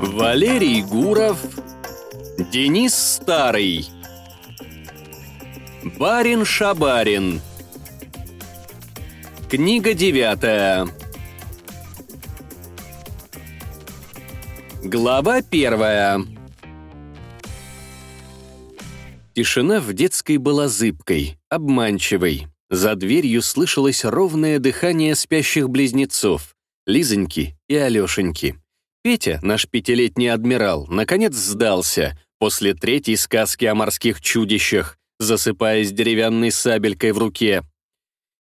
Валерий Гуров, Денис Старый, Барин Шабарин. Книга девятая. Глава первая. Тишина в детской была зыбкой, обманчивой. За дверью слышалось ровное дыхание спящих близнецов, Лизоньки и Алешеньки. Петя, наш пятилетний адмирал, наконец сдался после третьей сказки о морских чудищах, засыпаясь деревянной сабелькой в руке.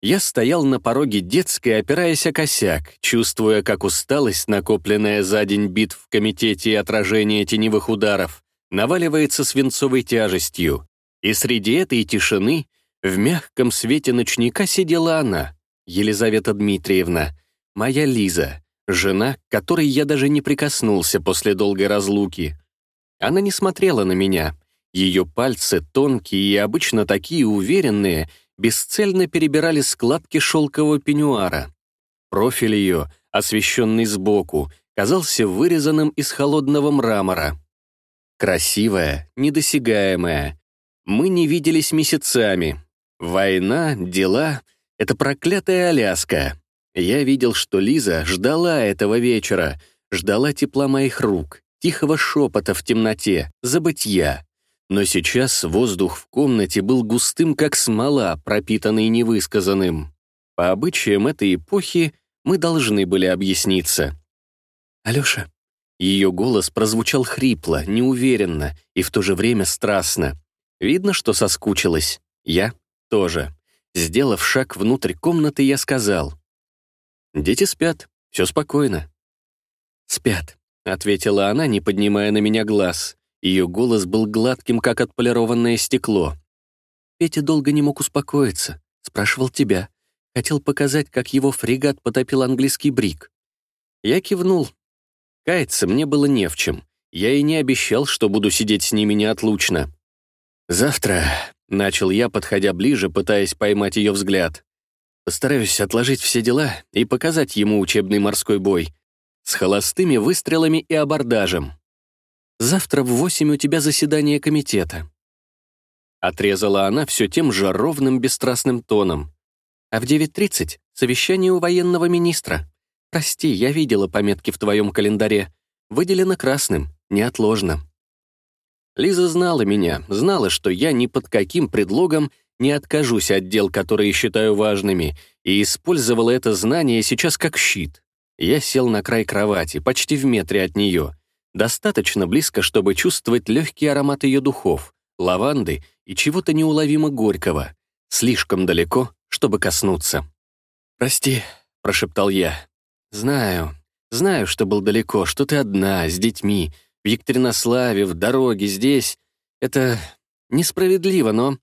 Я стоял на пороге детской, опираясь о косяк, чувствуя, как усталость, накопленная за день битв в комитете и отражение теневых ударов, наваливается свинцовой тяжестью. И среди этой тишины в мягком свете ночника сидела она, Елизавета Дмитриевна, моя Лиза, Жена, к которой я даже не прикоснулся после долгой разлуки. Она не смотрела на меня. Ее пальцы, тонкие и обычно такие уверенные, бесцельно перебирали складки шелкового пеньюара. Профиль ее, освещенный сбоку, казался вырезанным из холодного мрамора. Красивая, недосягаемая. Мы не виделись месяцами. Война, дела — это проклятая Аляска. Я видел, что Лиза ждала этого вечера, ждала тепла моих рук, тихого шепота в темноте, забытья. Но сейчас воздух в комнате был густым, как смола, пропитанный невысказанным. По обычаям этой эпохи мы должны были объясниться. «Алёша». Ее голос прозвучал хрипло, неуверенно и в то же время страстно. Видно, что соскучилась. Я тоже. Сделав шаг внутрь комнаты, я сказал — Дети спят, все спокойно». «Спят», — ответила она, не поднимая на меня глаз. Ее голос был гладким, как отполированное стекло. Петя долго не мог успокоиться. Спрашивал тебя. Хотел показать, как его фрегат потопил английский брик. Я кивнул. Каяться мне было не в чем. Я и не обещал, что буду сидеть с ними неотлучно. «Завтра», — начал я, подходя ближе, пытаясь поймать ее взгляд. Постараюсь отложить все дела и показать ему учебный морской бой с холостыми выстрелами и абордажем. Завтра в восемь у тебя заседание комитета. Отрезала она все тем же ровным бесстрастным тоном. А в 9.30 совещание у военного министра. Прости, я видела пометки в твоем календаре. Выделено красным, неотложно. Лиза знала меня, знала, что я ни под каким предлогом не откажусь от дел, которые считаю важными, и использовала это знание сейчас как щит. Я сел на край кровати, почти в метре от нее, достаточно близко, чтобы чувствовать легкий аромат ее духов, лаванды и чего-то неуловимо горького, слишком далеко, чтобы коснуться. «Прости», — прошептал я. «Знаю, знаю, что был далеко, что ты одна, с детьми, в Екатеринославе, в дороге, здесь. Это несправедливо, но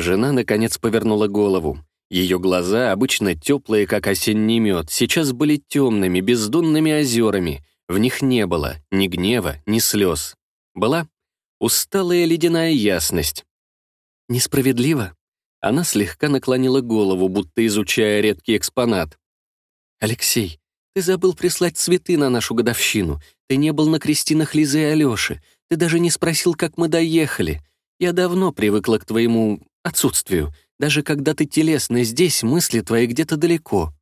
Жена, наконец, повернула голову. Ее глаза, обычно теплые, как осенний мед, сейчас были темными, бездонными озерами. В них не было ни гнева, ни слез. Была усталая ледяная ясность. «Несправедливо?» Она слегка наклонила голову, будто изучая редкий экспонат. «Алексей, ты забыл прислать цветы на нашу годовщину. Ты не был на крестинах Лизы и Алёши. Ты даже не спросил, как мы доехали. Я давно привыкла к твоему отсутствию. Даже когда ты телесно здесь, мысли твои где-то далеко.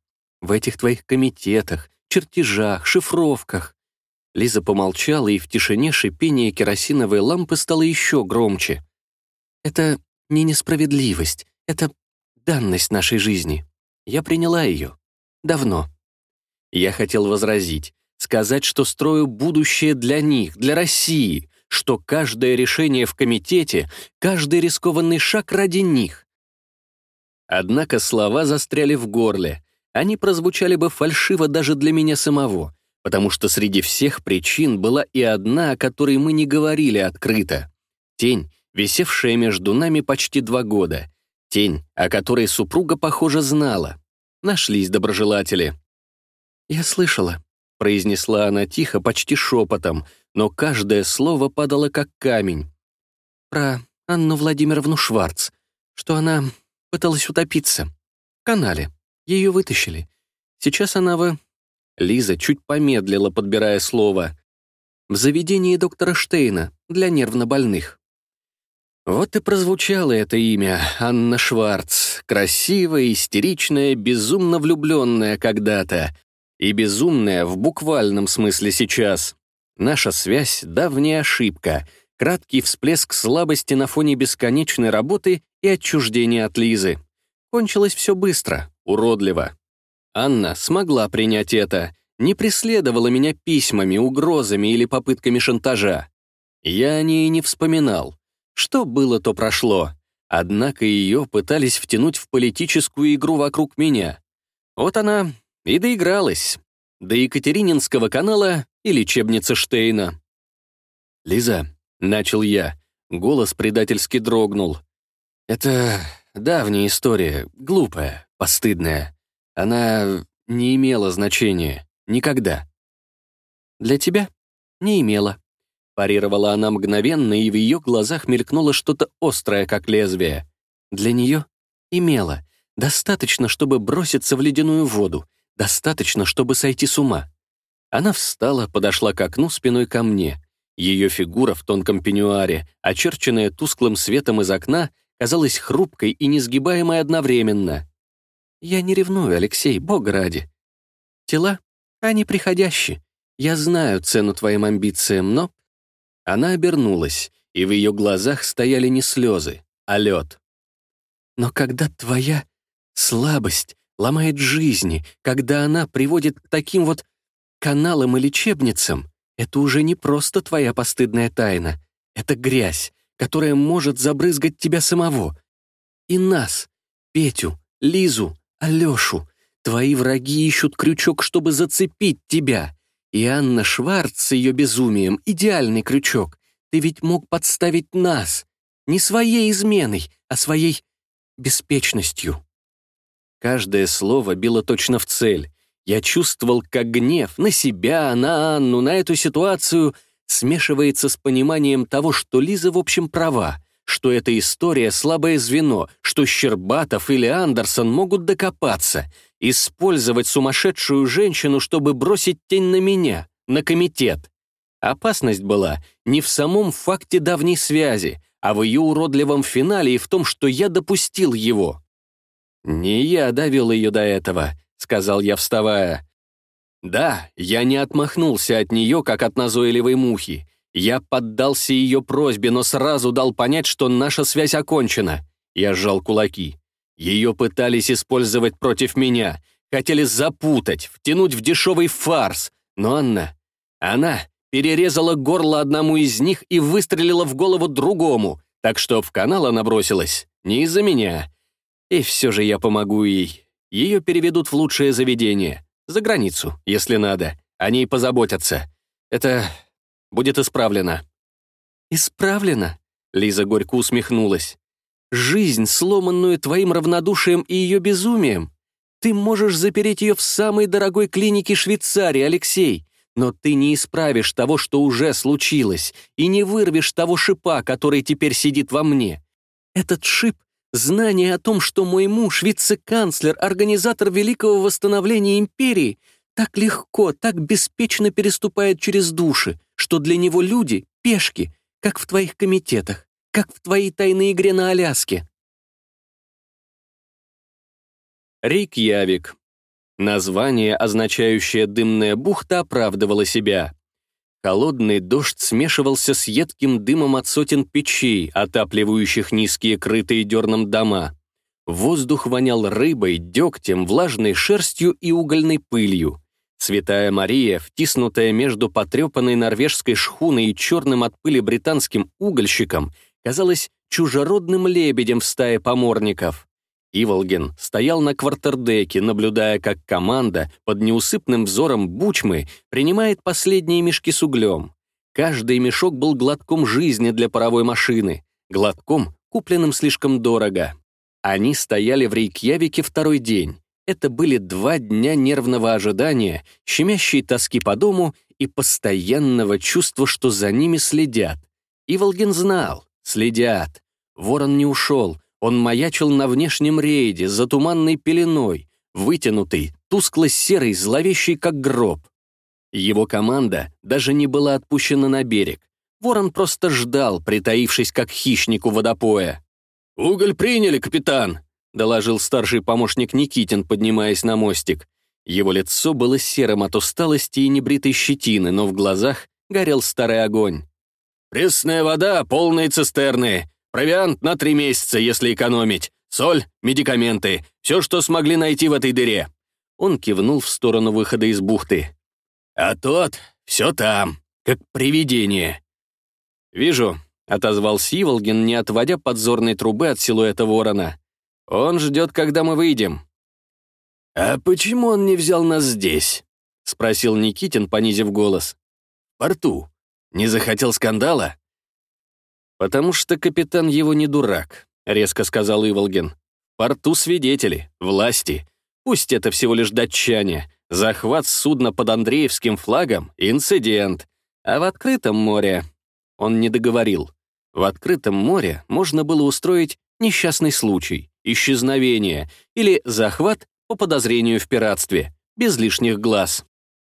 В этих твоих комитетах, чертежах, шифровках. Лиза помолчала, и в тишине шипение керосиновой лампы стало еще громче. Это не несправедливость, это данность нашей жизни. Я приняла ее. Давно. Я хотел возразить, сказать, что строю будущее для них, для России, что каждое решение в комитете, каждый рискованный шаг ради них. Однако слова застряли в горле. Они прозвучали бы фальшиво даже для меня самого, потому что среди всех причин была и одна, о которой мы не говорили открыто. Тень, висевшая между нами почти два года. Тень, о которой супруга, похоже, знала. Нашлись доброжелатели. «Я слышала», — произнесла она тихо, почти шепотом, но каждое слово падало как камень. Про Анну Владимировну Шварц, что она пыталась утопиться. В канале. Ее вытащили. Сейчас она в... Лиза чуть помедлила, подбирая слово. «В заведении доктора Штейна для нервнобольных». Вот и прозвучало это имя, Анна Шварц, красивая, истеричная, безумно влюбленная когда-то. И безумная в буквальном смысле сейчас. Наша связь — давняя ошибка, краткий всплеск слабости на фоне бесконечной работы и отчуждения от Лизы. Кончилось все быстро, уродливо. Анна смогла принять это, не преследовала меня письмами, угрозами или попытками шантажа. Я о ней не вспоминал. Что было, то прошло. Однако ее пытались втянуть в политическую игру вокруг меня. Вот она и доигралась. До Екатерининского канала и лечебницы Штейна. «Лиза», — начал я, голос предательски дрогнул. «Это давняя история, глупая, постыдная. Она не имела значения. Никогда. Для тебя не имела. Парировала она мгновенно, и в ее глазах мелькнуло что-то острое, как лезвие. Для нее имела. Достаточно, чтобы броситься в ледяную воду. Достаточно, чтобы сойти с ума. Она встала, подошла к окну спиной ко мне. Ее фигура в тонком пеньюаре, очерченная тусклым светом из окна, казалась хрупкой и несгибаемой одновременно. Я не ревную, Алексей, бога ради. Тела, они приходящие. Я знаю цену твоим амбициям, но...» Она обернулась, и в ее глазах стояли не слезы, а лед. «Но когда твоя слабость ломает жизни, когда она приводит к таким вот каналам и лечебницам, это уже не просто твоя постыдная тайна. Это грязь, которая может забрызгать тебя самого. И нас, Петю, Лизу, Алешу. Твои враги ищут крючок, чтобы зацепить тебя. И Анна Шварц с ее безумием — идеальный крючок. Ты ведь мог подставить нас. Не своей изменой, а своей беспечностью. Каждое слово било точно в цель. Я чувствовал, как гнев на себя, на Анну, на эту ситуацию смешивается с пониманием того, что Лиза в общем права — что эта история — слабое звено, что Щербатов или Андерсон могут докопаться, использовать сумасшедшую женщину, чтобы бросить тень на меня, на комитет. Опасность была не в самом факте давней связи, а в ее уродливом финале и в том, что я допустил его. «Не я довел ее до этого», — сказал я, вставая. «Да, я не отмахнулся от нее, как от назойливой мухи. Я поддался ее просьбе, но сразу дал понять, что наша связь окончена. Я сжал кулаки. Ее пытались использовать против меня, хотели запутать, втянуть в дешевый фарс. Но Анна... Она перерезала горло одному из них и выстрелила в голову другому, так что в канал она бросилась не из-за меня. И все же я помогу ей. Ее переведут в лучшее заведение. За границу, если надо. О ней позаботятся. Это будет исправлено». «Исправлено?» — Лиза горько усмехнулась. «Жизнь, сломанную твоим равнодушием и ее безумием? Ты можешь запереть ее в самой дорогой клинике Швейцарии, Алексей, но ты не исправишь того, что уже случилось, и не вырвешь того шипа, который теперь сидит во мне. Этот шип — знание о том, что мой муж, вице-канцлер, организатор великого восстановления империи, так легко, так беспечно переступает через души, что для него люди — пешки, как в твоих комитетах, как в твоей тайной игре на Аляске. Рейкьявик. Название, означающее «дымная бухта», оправдывало себя. Холодный дождь смешивался с едким дымом от сотен печей, отапливающих низкие крытые дерном дома. Воздух вонял рыбой, дегтем, влажной шерстью и угольной пылью. Святая Мария, втиснутая между потрепанной норвежской шхуной и черным от пыли британским угольщиком, казалась чужеродным лебедем в стае поморников. Иволген стоял на квартердеке, наблюдая, как команда под неусыпным взором бучмы принимает последние мешки с углем. Каждый мешок был глотком жизни для паровой машины, глотком, купленным слишком дорого. Они стояли в Рейкьявике второй день. Это были два дня нервного ожидания, щемящей тоски по дому и постоянного чувства, что за ними следят. Иволгин знал, следят. Ворон не ушел, он маячил на внешнем рейде, за туманной пеленой, вытянутый, тускло-серый, зловещий как гроб. Его команда даже не была отпущена на берег. Ворон просто ждал, притаившись как хищник у водопоя. «Уголь приняли, капитан!» — доложил старший помощник Никитин, поднимаясь на мостик. Его лицо было серым от усталости и небритой щетины, но в глазах горел старый огонь. «Пресная вода, полные цистерны. Провиант на три месяца, если экономить. Соль, медикаменты. Все, что смогли найти в этой дыре». Он кивнул в сторону выхода из бухты. «А тот все там, как привидение». «Вижу», отозвался Иволгин, не отводя подзорной трубы от силуэта ворона. «Он ждет, когда мы выйдем». «А почему он не взял нас здесь?» — спросил Никитин, понизив голос. «В порту. Не захотел скандала?» «Потому что капитан его не дурак», — резко сказал Иволгин. «В порту свидетели, власти. Пусть это всего лишь датчане. Захват судна под Андреевским флагом — инцидент. А в открытом море...» Он не договорил. В открытом море можно было устроить несчастный случай, исчезновение или захват по подозрению в пиратстве, без лишних глаз.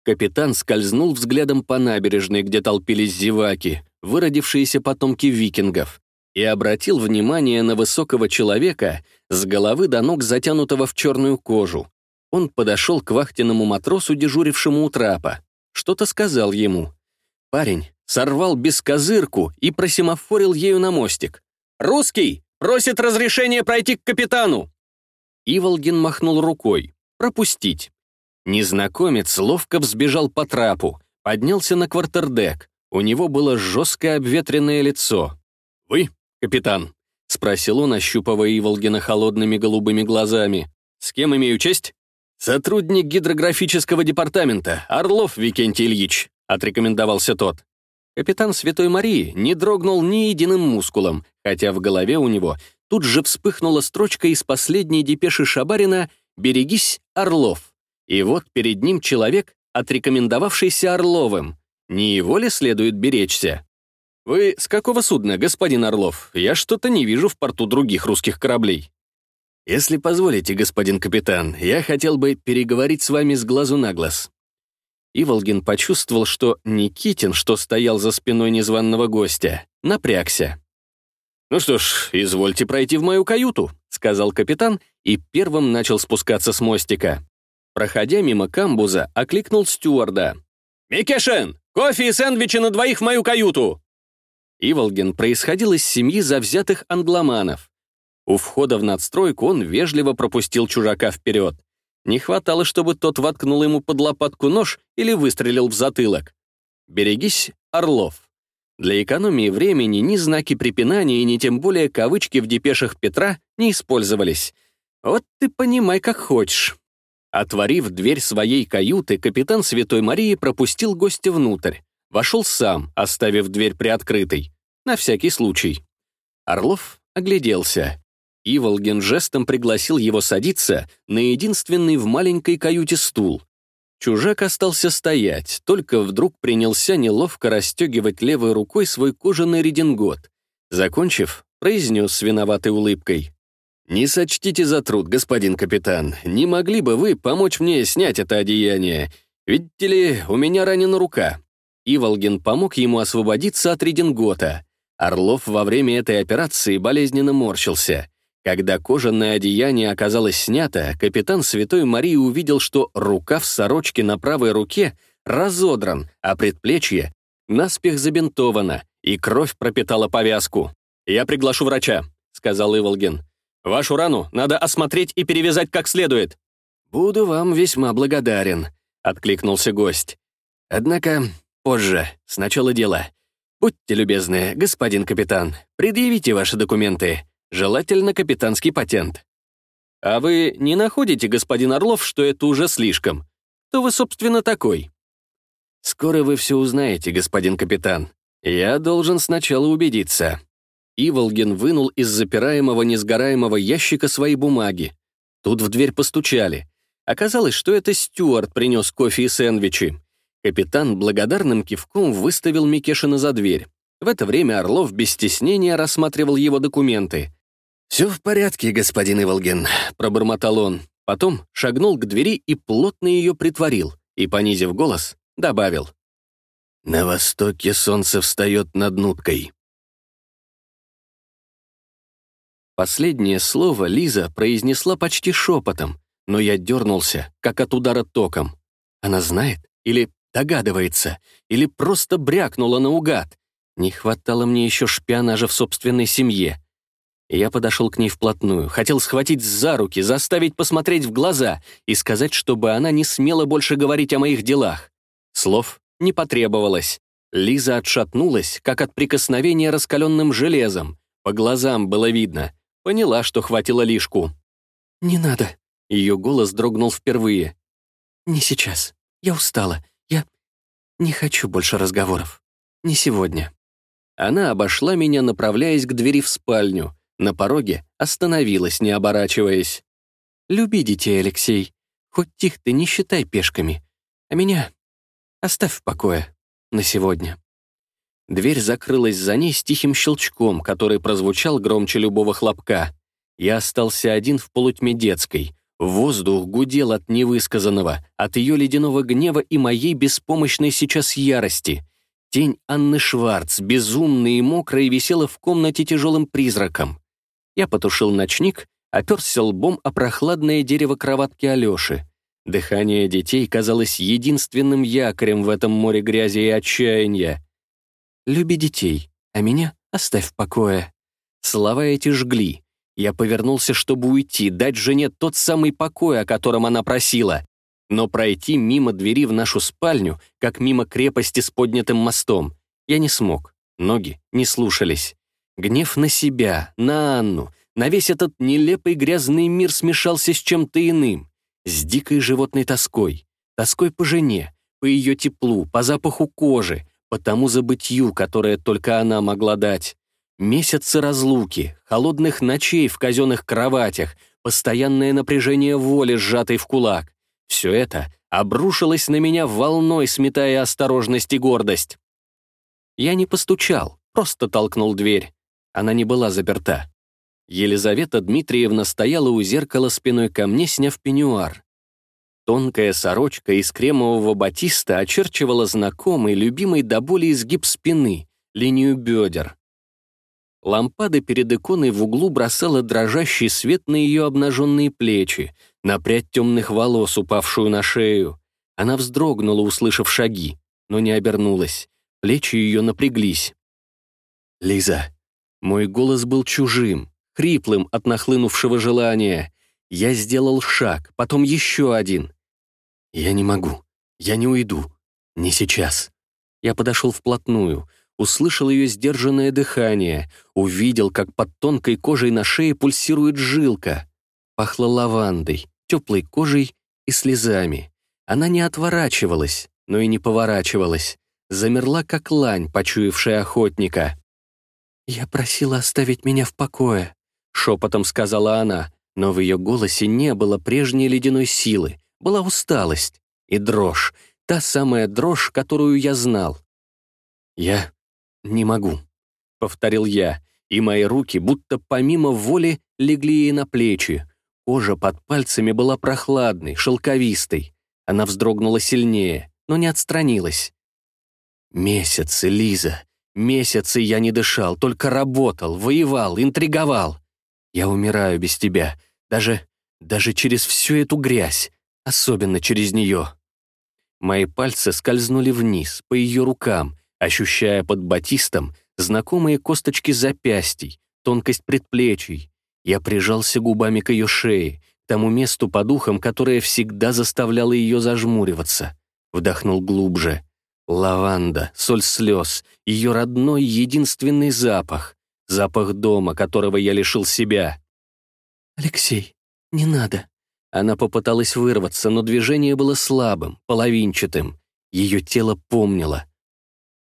Капитан скользнул взглядом по набережной, где толпились зеваки, выродившиеся потомки викингов, и обратил внимание на высокого человека с головы до ног, затянутого в черную кожу. Он подошел к вахтенному матросу, дежурившему у трапа. Что-то сказал ему. Парень сорвал бескозырку и просимофорил ею на мостик. «Русский! Просит разрешения пройти к капитану!» Иволгин махнул рукой. «Пропустить». Незнакомец ловко взбежал по трапу, поднялся на квартердек. У него было жесткое обветренное лицо. «Вы, капитан?» — спросил он, ощупывая Иволгина холодными голубыми глазами. «С кем имею честь?» «Сотрудник гидрографического департамента, Орлов Викентий Ильич», — отрекомендовался тот. Капитан Святой Марии не дрогнул ни единым мускулом, хотя в голове у него тут же вспыхнула строчка из последней депеши Шабарина «Берегись, Орлов». И вот перед ним человек, отрекомендовавшийся Орловым. Не его ли следует беречься? «Вы с какого судна, господин Орлов? Я что-то не вижу в порту других русских кораблей». «Если позволите, господин капитан, я хотел бы переговорить с вами с глазу на глаз». Иволгин почувствовал, что Никитин, что стоял за спиной незваного гостя, напрягся. «Ну что ж, извольте пройти в мою каюту», — сказал капитан и первым начал спускаться с мостика. Проходя мимо камбуза, окликнул стюарда. «Микешен, кофе и сэндвичи на двоих в мою каюту!» Иволгин происходил из семьи завзятых англоманов. У входа в надстройку он вежливо пропустил чужака вперед. Не хватало, чтобы тот воткнул ему под лопатку нож или выстрелил в затылок. «Берегись, Орлов». Для экономии времени ни знаки препинания, ни тем более кавычки в депешах Петра не использовались. Вот ты понимай, как хочешь. Отворив дверь своей каюты, капитан Святой Марии пропустил гостя внутрь. Вошел сам, оставив дверь приоткрытой. На всякий случай. Орлов огляделся. Иволгин жестом пригласил его садиться на единственный в маленькой каюте стул. Чужак остался стоять, только вдруг принялся неловко расстегивать левой рукой свой кожаный редингот. Закончив, произнес с виноватой улыбкой. «Не сочтите за труд, господин капитан. Не могли бы вы помочь мне снять это одеяние? Видите ли, у меня ранена рука». Иволгин помог ему освободиться от редингота. Орлов во время этой операции болезненно морщился. Когда кожаное одеяние оказалось снято, капитан Святой Марии увидел, что рукав сорочки на правой руке разодран, а предплечье наспех забинтовано, и кровь пропитала повязку. «Я приглашу врача», — сказал Иволгин. «Вашу рану надо осмотреть и перевязать как следует». «Буду вам весьма благодарен», — откликнулся гость. «Однако позже, сначала дело. Будьте любезны, господин капитан, предъявите ваши документы желательно капитанский патент. А вы не находите, господин Орлов, что это уже слишком? Кто вы, собственно, такой? Скоро вы все узнаете, господин капитан. Я должен сначала убедиться. Иволгин вынул из запираемого несгораемого ящика свои бумаги. Тут в дверь постучали. Оказалось, что это Стюарт принес кофе и сэндвичи. Капитан благодарным кивком выставил Микешина за дверь. В это время Орлов без стеснения рассматривал его документы. «Все в порядке, господин Иволгин», — пробормотал он. Потом шагнул к двери и плотно ее притворил, и, понизив голос, добавил. «На востоке солнце встает над нуткой». Последнее слово Лиза произнесла почти шепотом, но я дернулся, как от удара током. Она знает? Или догадывается? Или просто брякнула наугад? Не хватало мне еще шпионажа в собственной семье. Я подошел к ней вплотную, хотел схватить за руки, заставить посмотреть в глаза и сказать, чтобы она не смела больше говорить о моих делах. Слов не потребовалось. Лиза отшатнулась, как от прикосновения раскаленным железом. По глазам было видно. Поняла, что хватило лишку. «Не надо». Ее голос дрогнул впервые. «Не сейчас. Я устала. Я не хочу больше разговоров. Не сегодня». Она обошла меня, направляясь к двери в спальню. На пороге остановилась, не оборачиваясь. «Люби детей, Алексей. Хоть их ты не считай пешками. А меня оставь в покое. На сегодня». Дверь закрылась за ней с тихим щелчком, который прозвучал громче любого хлопка. Я остался один в полутьме детской. Воздух гудел от невысказанного, от ее ледяного гнева и моей беспомощной сейчас ярости. Тень Анны Шварц, безумная и мокрая, висела в комнате тяжелым призраком. Я потушил ночник, оперся лбом о прохладное дерево кроватки Алёши. Дыхание детей казалось единственным якорем в этом море грязи и отчаяния. «Люби детей, а меня оставь в покое». Слова эти жгли. Я повернулся, чтобы уйти, дать жене тот самый покой, о котором она просила. Но пройти мимо двери в нашу спальню, как мимо крепости с поднятым мостом, я не смог. Ноги не слушались. Гнев на себя, на Анну, на весь этот нелепый грязный мир смешался с чем-то иным, с дикой животной тоской, тоской по жене, по ее теплу, по запаху кожи, по тому забытью, которое только она могла дать. Месяцы разлуки, холодных ночей в казенных кроватях, постоянное напряжение воли, сжатой в кулак. Все это обрушилось на меня волной, сметая осторожность и гордость. Я не постучал, просто толкнул дверь. Она не была заперта. Елизавета Дмитриевна стояла у зеркала спиной ко мне, сняв пеньюар. Тонкая сорочка из кремового батиста очерчивала знакомый, любимый до боли изгиб спины, линию бедер. Лампада перед иконой в углу бросала дрожащий свет на ее обнаженные плечи, на прядь темных волос, упавшую на шею. Она вздрогнула, услышав шаги, но не обернулась. Плечи ее напряглись. «Лиза, мой голос был чужим, хриплым от нахлынувшего желания. Я сделал шаг, потом еще один. «Я не могу. Я не уйду. Не сейчас». Я подошел вплотную, услышал ее сдержанное дыхание, увидел, как под тонкой кожей на шее пульсирует жилка. Пахло лавандой, теплой кожей и слезами. Она не отворачивалась, но и не поворачивалась. Замерла, как лань, почуявшая охотника. «Я просила оставить меня в покое», — шепотом сказала она, но в ее голосе не было прежней ледяной силы, была усталость и дрожь, та самая дрожь, которую я знал. «Я не могу», — повторил я, и мои руки, будто помимо воли, легли ей на плечи. Кожа под пальцами была прохладной, шелковистой. Она вздрогнула сильнее, но не отстранилась. «Месяцы, Лиза, Месяцы я не дышал, только работал, воевал, интриговал. Я умираю без тебя, даже, даже через всю эту грязь, особенно через нее. Мои пальцы скользнули вниз, по ее рукам, ощущая под батистом знакомые косточки запястий, тонкость предплечий. Я прижался губами к ее шее, к тому месту под ухом, которое всегда заставляло ее зажмуриваться. Вдохнул глубже — Лаванда, соль слез, ее родной единственный запах. Запах дома, которого я лишил себя. «Алексей, не надо». Она попыталась вырваться, но движение было слабым, половинчатым. Ее тело помнило.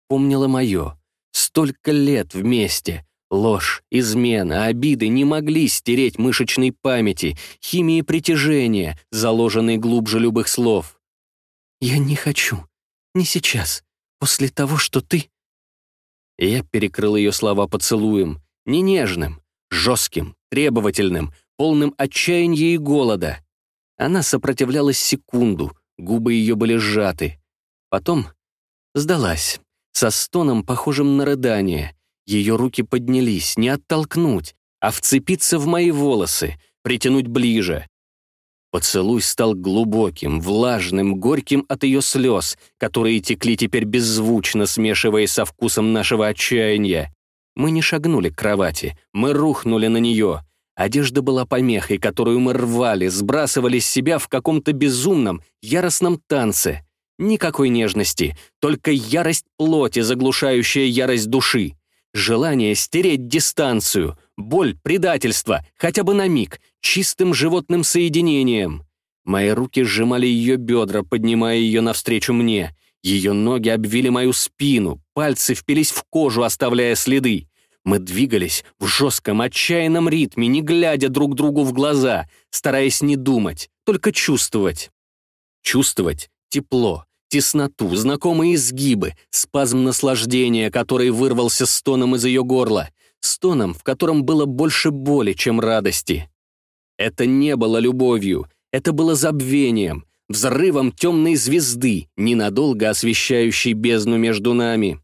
Помнило мое. Столько лет вместе. Ложь, измена, обиды не могли стереть мышечной памяти, химии притяжения, заложенной глубже любых слов. «Я не хочу. Не сейчас. После того, что ты...» Я перекрыл ее слова поцелуем. Не нежным, жестким, требовательным, полным отчаяния и голода. Она сопротивлялась секунду, губы ее были сжаты. Потом сдалась, со стоном, похожим на рыдание. Ее руки поднялись, не оттолкнуть, а вцепиться в мои волосы, притянуть ближе. Поцелуй стал глубоким, влажным, горьким от ее слез, которые текли теперь беззвучно, смешиваясь со вкусом нашего отчаяния. Мы не шагнули к кровати, мы рухнули на нее. Одежда была помехой, которую мы рвали, сбрасывали с себя в каком-то безумном, яростном танце. Никакой нежности, только ярость плоти, заглушающая ярость души. Желание стереть дистанцию, боль, предательство, хотя бы на миг, чистым животным соединением. Мои руки сжимали ее бедра, поднимая ее навстречу мне. Ее ноги обвили мою спину, пальцы впились в кожу, оставляя следы. Мы двигались в жестком, отчаянном ритме, не глядя друг другу в глаза, стараясь не думать, только чувствовать. Чувствовать тепло, тесноту, знакомые изгибы, спазм наслаждения, который вырвался стоном из ее горла, стоном, в котором было больше боли, чем радости. Это не было любовью, это было забвением, взрывом темной звезды, ненадолго освещающей бездну между нами.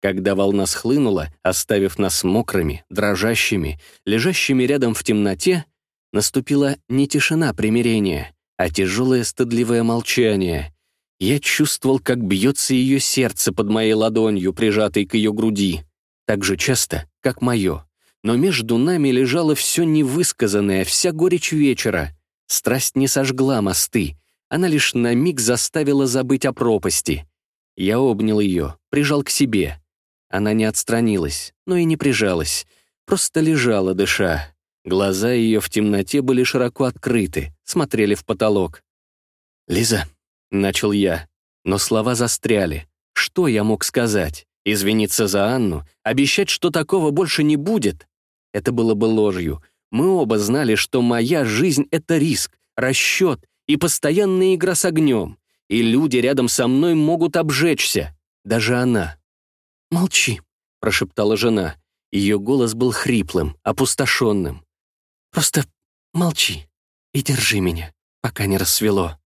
Когда волна схлынула, оставив нас мокрыми, дрожащими, лежащими рядом в темноте, наступила не тишина примирения, а тяжелое стыдливое молчание. Я чувствовал, как бьется ее сердце под моей ладонью, прижатой к ее груди, так же часто, как мое. Но между нами лежало все невысказанное, вся горечь вечера. Страсть не сожгла мосты, она лишь на миг заставила забыть о пропасти. Я обнял ее, прижал к себе. Она не отстранилась, но и не прижалась, просто лежала, дыша. Глаза ее в темноте были широко открыты, смотрели в потолок. «Лиза», — начал я, но слова застряли. Что я мог сказать? Извиниться за Анну? Обещать, что такого больше не будет? Это было бы ложью. Мы оба знали, что моя жизнь — это риск, расчет и постоянная игра с огнем. И люди рядом со мной могут обжечься. Даже она. «Молчи», — прошептала жена. Ее голос был хриплым, опустошенным. «Просто молчи и держи меня, пока не рассвело».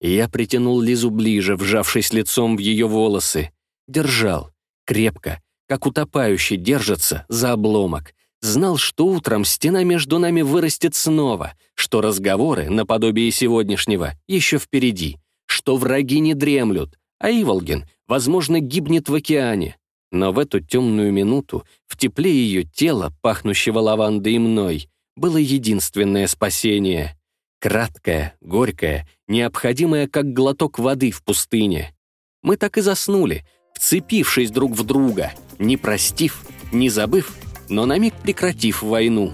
Я притянул Лизу ближе, вжавшись лицом в ее волосы. Держал, крепко, как утопающий держится за обломок. Знал, что утром стена между нами вырастет снова, что разговоры, наподобие сегодняшнего, еще впереди, что враги не дремлют, а Иволгин, возможно, гибнет в океане. Но в эту темную минуту, в тепле ее тела, пахнущего лавандой и мной, было единственное спасение. Краткое, горькое, необходимое, как глоток воды в пустыне. Мы так и заснули, вцепившись друг в друга, не простив, не забыв, но на миг прекратив войну.